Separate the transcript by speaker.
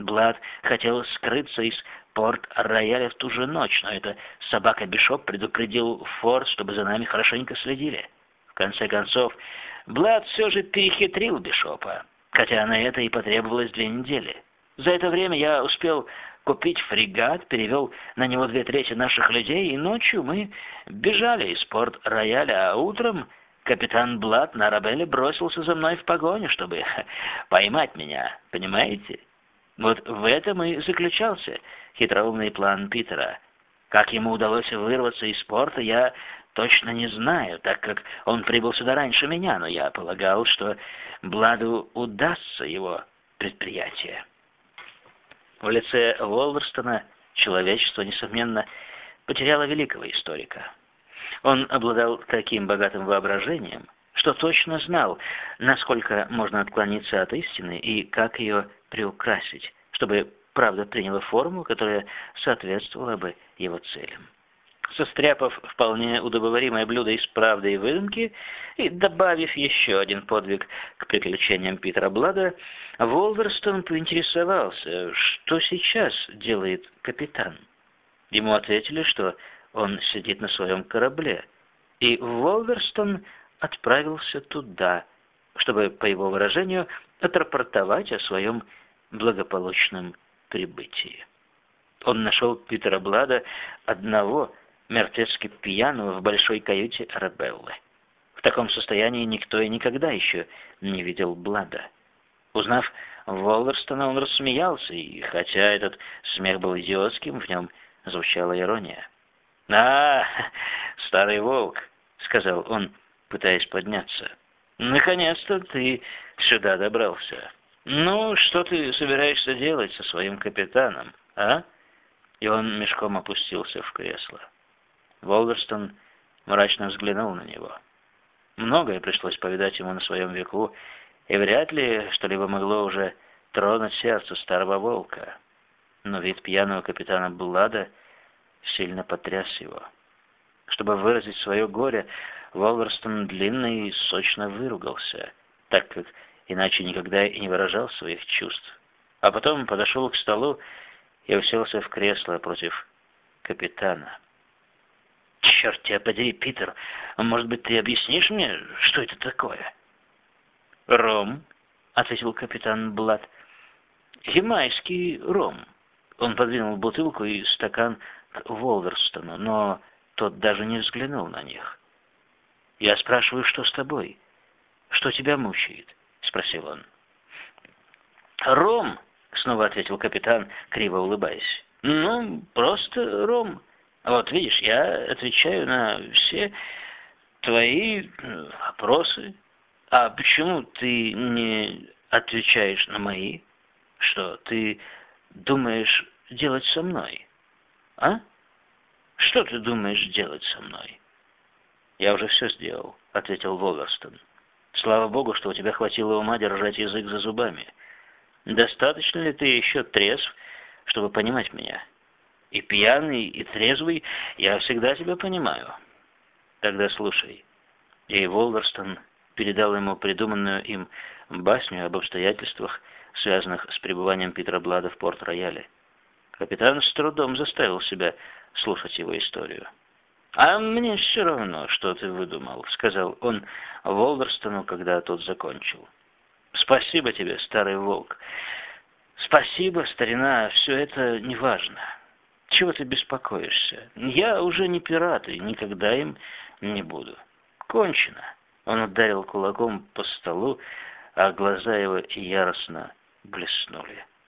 Speaker 1: Блад хотел скрыться из порт-рояля в ту же ночь, но эта собака Бишоп предупредил Форд, чтобы за нами хорошенько следили. В конце концов, Блад все же перехитрил Бишопа, хотя на это и потребовалось две недели. За это время я успел купить фрегат, перевел на него две трети наших людей, и ночью мы бежали из порт-рояля, а утром капитан Блад на Арабелле бросился за мной в погоню, чтобы поймать меня, понимаете? Вот в этом и заключался хитроумный план Питера. Как ему удалось вырваться из порта, я точно не знаю, так как он прибыл сюда раньше меня, но я полагал, что Бладу удастся его предприятие. В лице Волверстона человечество, несомненно, потеряло великого историка. Он обладал таким богатым воображением, что точно знал, насколько можно отклониться от истины и как ее приукрасить, чтобы правда приняла форму, которая соответствовала бы его целям. Состряпав вполне удобоваримое блюдо из правды и выдумки и добавив еще один подвиг к приключениям Питера Блада, Волверстон поинтересовался, что сейчас делает капитан. Ему ответили, что он сидит на своем корабле, и Волверстон отправился туда, чтобы, по его выражению, отрапортовать о своем благополучном прибытии. Он нашел Питера Блада одного, мертвецки пьяного, в большой каюте Арабеллы. В таком состоянии никто и никогда еще не видел Блада. Узнав Волверстона, он рассмеялся, и хотя этот смех был идиотским, в нем звучала ирония. «А, старый волк», — сказал он, пытаясь подняться. «Наконец-то ты сюда добрался». «Ну, что ты собираешься делать со своим капитаном, а?» И он мешком опустился в кресло. Волверстон мрачно взглянул на него. Многое пришлось повидать ему на своем веку, и вряд ли что-либо могло уже тронуть сердце старого волка. Но вид пьяного капитана Блада сильно потряс его. Чтобы выразить свое горе, Волверстон длинно и сочно выругался, так как иначе никогда и не выражал своих чувств. А потом подошел к столу и уселся в кресло против капитана. «Черт тебя подери, Питер, может быть, ты объяснишь мне, что это такое?» «Ром», — ответил капитан Блад. «Ямайский ром». Он подвинул бутылку и стакан к Волверстону, но тот даже не взглянул на них. «Я спрашиваю, что с тобой? Что тебя мучает?» — спросил он. «Ром!» — снова ответил капитан, криво улыбаясь. «Ну, просто ром. Вот видишь, я отвечаю на все твои э, вопросы. А почему ты не отвечаешь на мои? Что, ты думаешь делать со мной? А? Что ты думаешь делать со мной?» «Я уже все сделал», — ответил Волверстон. Слава Богу, что у тебя хватило ума держать язык за зубами. Достаточно ли ты еще трезв, чтобы понимать меня? И пьяный, и трезвый, я всегда тебя понимаю. Тогда слушай. И Волверстон передал ему придуманную им басню об обстоятельствах, связанных с пребыванием Питера Блада в Порт-Рояле. Капитан с трудом заставил себя слушать его историю. «А мне все равно, что ты выдумал», — сказал он Волверстону, когда тот закончил. «Спасибо тебе, старый волк. Спасибо, старина, все это неважно. Чего ты беспокоишься? Я уже не пират и никогда им не буду. Кончено». Он ударил кулаком по столу, а глаза его яростно блеснули.